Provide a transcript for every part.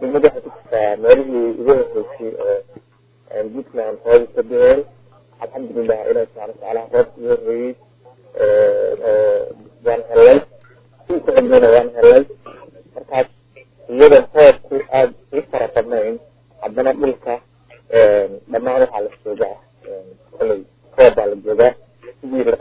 degmada waxay ku meelihii ugu horeysay oo puntland roob ka da'een alxamdulilah ilahi subxana watacaala roobka markaas iyada roobku aada ii fara haddana dhulka dhammaan waxaa la joogaa koley roob la joogaa sidii la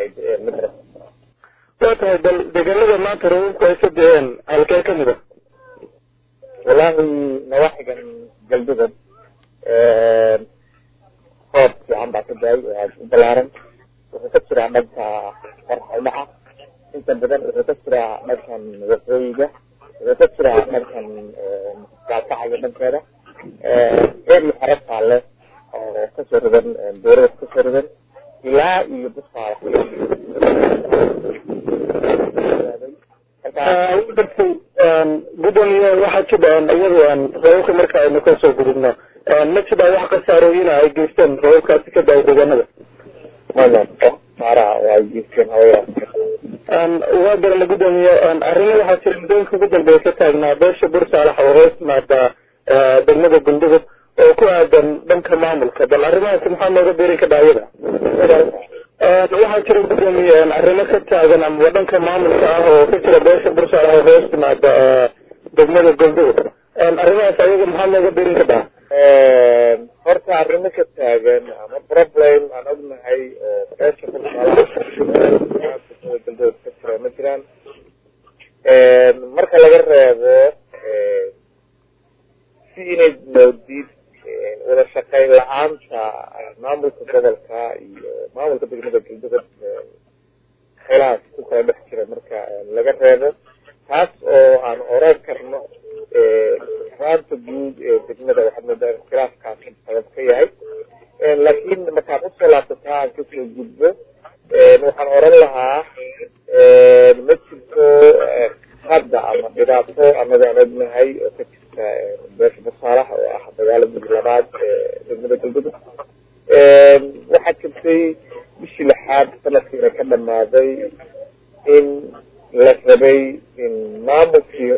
ay da'een midra waa tahay bal maanta roobabku ay ka da'een halkee ka mid a wallaahi nawaaxigan galdugan roob fiican baa ka daayay oo ballaaran wuxuu ka jiraa dhanka qorxaldhaca inta badan wuxuu ka jiraa dhankan waqooyiga wuxuu ka jiraa dhankan gaalkacaya dhankeeda eeri xero taale oo ka soo ridan beerada ka soo ridan ilaa iyo busaa dartay gudoomiye waxaa jira iyadu aan roobabka marka aynu ka soo gudubno. Ma jira wax khasaarooyina ay geysteen roobabkaasi ka daay deegaanada? Hawaya waa garana gudoomiye arrimo waxaa jira muddooyinka ugu dambeeya ka taagnaa beesha bursaalax oo hoos timaada degmada gundugud oo ku aadan dhanka maamulka. Bal arrimahaasi maxaa nooga beeri ka dhaayada waxaa jira gudoomiye arrimo ka taagan amaba dhanka maamulka ah oo ka jira beesha bursaalax oo hoos timaada degmada gundugud arrimahaas ayaga maxaa nooga beerin ka dhaha horta arrimo ka taagan ama problem aan ognahay beesha galdood ka jira ma jiraan? Marka laga reebo si inay moodid wada shaqayn la'aanta maamulka gobolka iyo maamulka degmada galdood khilaaf ku kala dhex jira marka laga reebo taas oo aan oran karno raanta guud ee degmada waxaad moodaa in khilaafkaas sabab ka yahay. Laakiin markaad u soo laabsataa aan ka soo gudbo waxaan oran lahaa ma jirto hadda ama dhibaato annagaan ognahay oo ka jirta beesha basaalax oo ah dagaaladii labaad degmada galgudug waxaa jirtay bishii lixaad sanadkiina ka dhamaaday in la rabay in maamulkii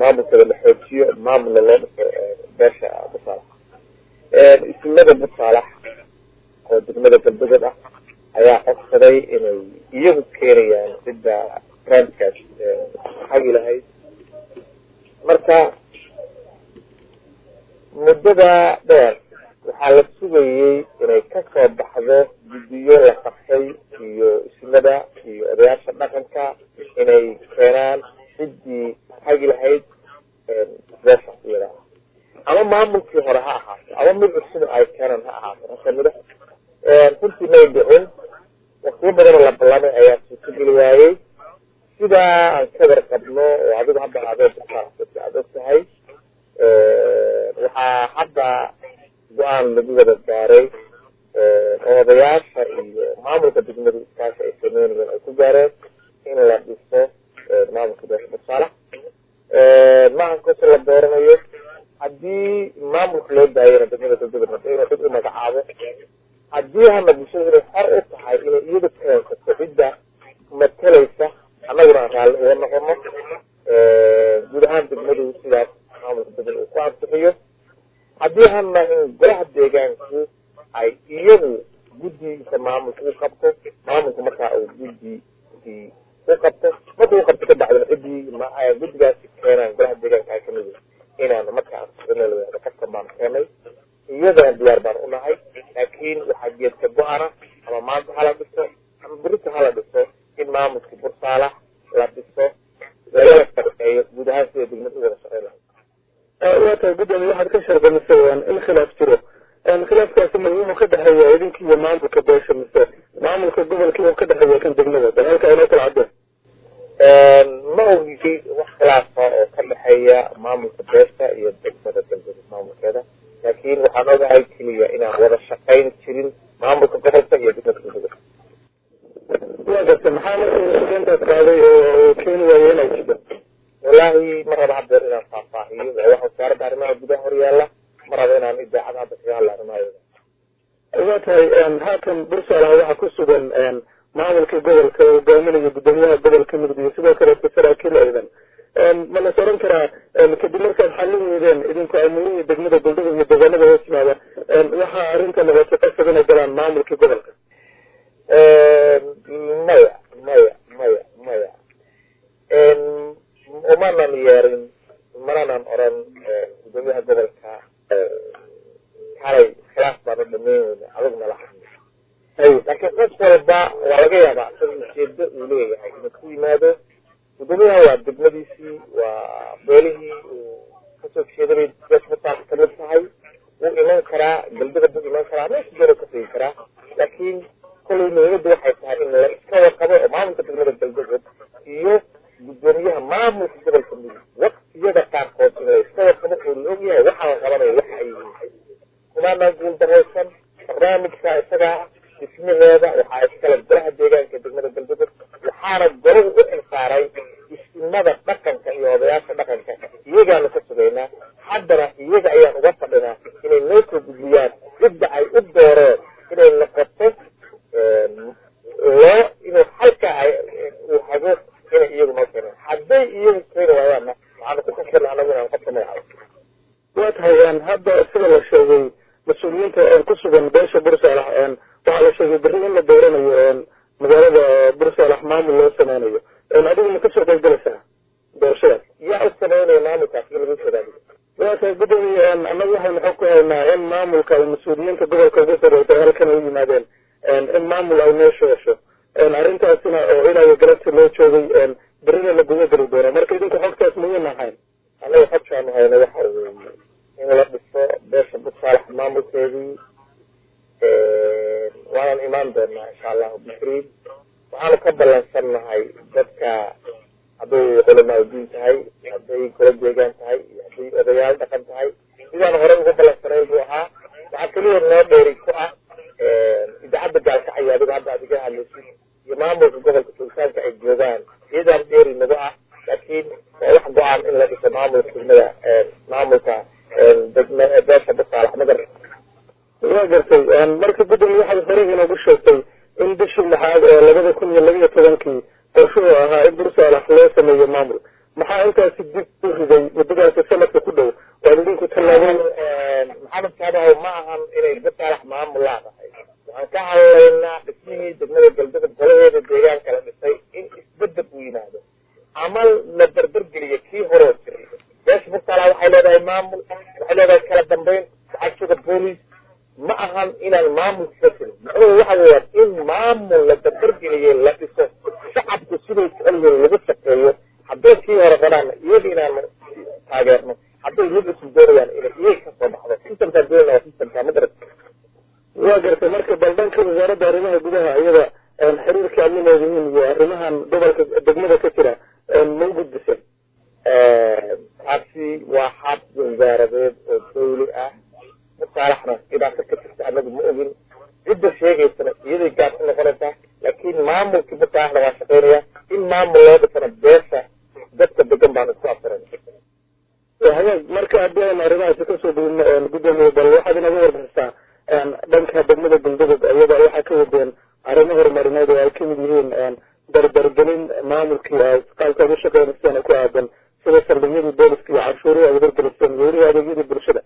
maamulkeeda la xoojiyo maamulna loo dhiso beesha busaalax ismada busaalax oo degmada galbedeed ah ayaa codsaday inay iyagu keenayaan cidda brandkaas hagi lahayd marka muddada dheer waxaa la sugayey inay ka soo baxdo guddiyo la qabtay iyo ismada iyo odayaasha dhaqanka inay keenaan ciddii hagi lahayd beesha iyada ama maamulkii hore ha ahaato ama mid cusub ay keenaan ha ahaato rasamida runtii may dhicin waktiyo badanoo la ballamay ayaa suurtageli waayey warqabno oo adigu hadda aad og tahay waxaa hadda go'aan lagu wada gaaray odayaasha iyo maamulka degmada iskaashi ay sameynayeen ay ku gaareen in la dhiso maamulka beesha busaalax maahan kosa la dooranayo. Haddii maamulka loo daayana degmada galgudug inuu cid u magacaabo. Haddii hana bulshada inay xor u tahay inay iyadu keensato cidda matalaysa annaguna raalli uga noqono guud ahaan degmadu sidaas maamulka degmada uu ku ansixiyo haddii hana in golaha deegaanku ay iyagu guddiisa maamulka u qabto maamulka markaa uu guddi u qabto marka u qabto ka bacdina ciddii guddigaasi keenaan golaha deegaanka ay ka mid inaan markaa ansixino la qofkan baan keenay iyadana diyaar baan u nahay laakiin waxaa geedka go-ana ama maanta hala dhiso ama berita hala dhiso in bursaalax la dhiso lagala shaqeeyo guud ahaan sida degmada u wada shaqeyn lahay waa tahay gudoomiye waxaad ka sharqamisay in khilaaf jiro. Khilaafkaasi ma wuxuu ka dhexeeya idinki iyo maamulka beesha mise maamulka gobolka uu ka dhexeeya kan degmada bal halka inoo kala cadeen ma ogi wax khilaafa oo ka dhexeeya maamulka beesha iyo degmada galbeed maamulkeeda. Laakiin waxaan ogahay keliya inaan wada shaqayn jirin maamulka gobolka iyo degmada galbeed waa garta maxaa marka intaas qaaday oo keeni waaya inay jirto wallaahi ma raba haddeer inaan faahfaahiyo. Wax arrimaha gudaha horyaala ma raba inaan idaacada hadda kaga hadla arrimahayda waa tahay haatan bursaalaha waxaa ku sugan maamulka gobolka hogaaminaya gudoomiyaha gobolka mudug iyo sidoo kaleeto saraakiil ciidan ma la soran karaa kadib markaad xallin weydeen idinku amuurihii degmada goldhada iyo deegaanada hoos yimaada waxaa arrinta noqotay qasab inay galaan maamulkii gobolka? Maya maya maya umanan yeerin mananan oran gudoomiyaha gobolka xalay khilaaf baanu dhameyneyna adagna la hadlo laakiin qof walba waa laga yaabaa isaga ujeedo uu leeyahay inuu ku yimaado gudoomiyaha waa degmadiisii waa beelihii uu ka soo jeeday bay ka mid tahay wuu iman karaa galbada buu iman karaa meesha doona ka tegi karaa laakiin kolay muhiimadu waxay tahay in la iska warqabo oo maamulka degmada galbeed iyo gudoomiyaha maamulka gobolka mudug waktiyada qaarkood in la iska warqabo oo la ogyahay waxaa la qabanayo waxa ay yihiin kumaanaan guul daraysan barnaamijka isagaa dhismaheeda waxaa iskale golaha deegaanka degmada galbeed waxaana golahu u xilsaaray isimada dhaqanka iyo odayaasha dhaqanka iyagaanu ka sugaynaa haddana iyaga ayaan uga fadhinaa inay noo soo gudbiyaan cidda ay u dooreen inay noqoto loo inuu halka uu hago inay iyagu noo keeneen hadday iyagu keeni waayaanna waxaanu ku kasbana anagu inaan qabto magacaabo waa tahay hadda sida la sheegay mas'uuliyiinta ku sugan beesha bursaalax waxaa la sheegay berri in la dooranayo magaalada bursaalax maamul loo sameynayo qaybgalaysaa doorashadaas. Yaa u sameynaya maamulkaas in lagu sadaadiyo waa tahay gudoomiye annagu waxaynu xog ku haynaa in maamulka ay mas'uuliyiinta gobolka uga sarreysay halkan ay yimaadeen in maamul ay meesha hesho arrintaasina oo ilaa galabta loo joogay berrina la guda geli doono. Marka idinku xogtaas muhiim ahayn. Annaga xogtaanu hayna waxa weeye in la dhiso beesha bursaalax maamulkeedii. Waanan imaan doonaa insha allahu bikriin waxaanu ka ballansannahay culamaa tahay hadday gola deegaan tahay iyo hadday odayaal dhaqan tahay sidaan horey uga ballansanayn buu ahaa waxaa keliya noo dheeri ku ah idaacadda gaalkacaya adigo hadda aad iga hadlaysid iyo maamulka gobolka sultaanka ay joogaan iyadaan dheeri nagu ah laakiin waa wax go'aan in la dhiso maamulka degmada maamulka degma beesha busaalax magar waa gartay marka gudoomiye waxaad horey inoogu sheegtay in bishii lixaad ee labada kun iyo labaiyo qorshuhu ahaa in bursaalax loo sameeyo maamul. Maxaa intaasi dib u riday? Muddadaasi sanadka ku dhow. Waad idinku tallaabeen maxamed kaabahow ma ahan inay bursaalax maamul laadahay waxaan ka hadlaynaa dhismihii degmada galbeed golaheeda deegaanka la dhisay in isbeddel uu yimaado amal la berbergeliyo kii horoo jiray. Beesha bursaalax waxay leedahay maamul waxay leedahay kala dambeyn waxaa jooga booliis ma ahan inaan maamul ka jirin macnuhu waxa weeyaan in maamul la berbergeliyey la dhiso shacabku siday jecel yihiin lagu shaqeeyo hadday kii hore qodhaana iyaga inaanu taageerno hadday mid cusub doonayaan inay iyaga ka soo baxdo sistamkaa doonayna waa sistamkaa ma garat waa gartay marka bal dhanka wasaaradda arrimaha gudaha iyada xiriirka aad la iyo arrimahan gobolka degmada ka jira ma u taasi waa xab wasaaradeed oo dawli ah. Musaalaxna dhibaato ka jirta anagu ma ogin. Cidda sheegaysana iyaday gaar u noqonaysaa laakiin maamulkii musaalaxna waa shaqeynaya in maamul loo dhisana beesha dadka degan baan isku hagaag marka haddii aynu arrimahaasi ka soo gudubno gudoomiye bal waxaad inaga warbixisaa dhanka degmada galbeed iyada waxaa ka wadeen arrimo horumarineed oo ay ka mid yihiin dardargelin maamulkii qaabkaad u ku aadan sida saldhigyadii booliska iyo canshuurihii aad dargeliseen iyo weliba adeegyadii bulshada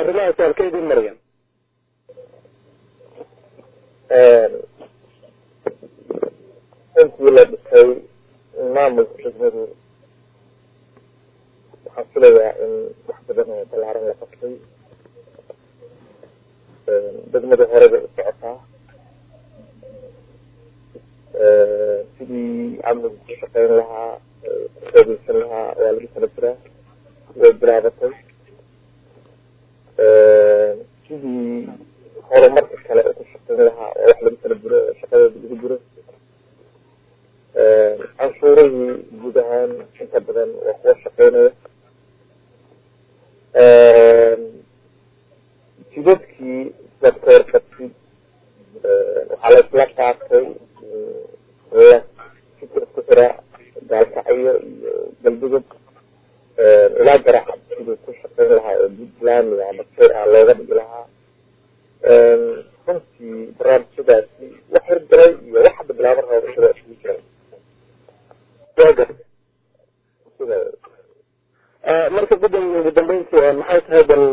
arrimahaasi halkay idin marayaan intii la dhisay maamulka degmadu waxaan filayaa in wax badan ballaaran la qabtay degmada bay u socotaa sidii amnigu ku shaqeyn lahaa ku xoogeysan lahaa waa lagu tala jiraa way bilaabatay sidii horumarka kale ku shaqeyn lahaa oo wax lagu tala jiro oo shaqadeeda lagu jiro canshuurihii guud ahaan inta badan waa kuwa shaqeynaya jidadkii sidaad ka warqabtid waxaa la isla qaatay la jidka isku xira gaalkacyo iyo galbudug ilaa garacad siduu ku shaqeyn lahaa oo puntland ama kay ah looga dhigi lahaa. Runtii barnaamijyadaasi wax hirgalay iyo wax hadda bilaaban raba sida isugu jiran marka gudoomiye ugu dambeyntii maxay tahay bal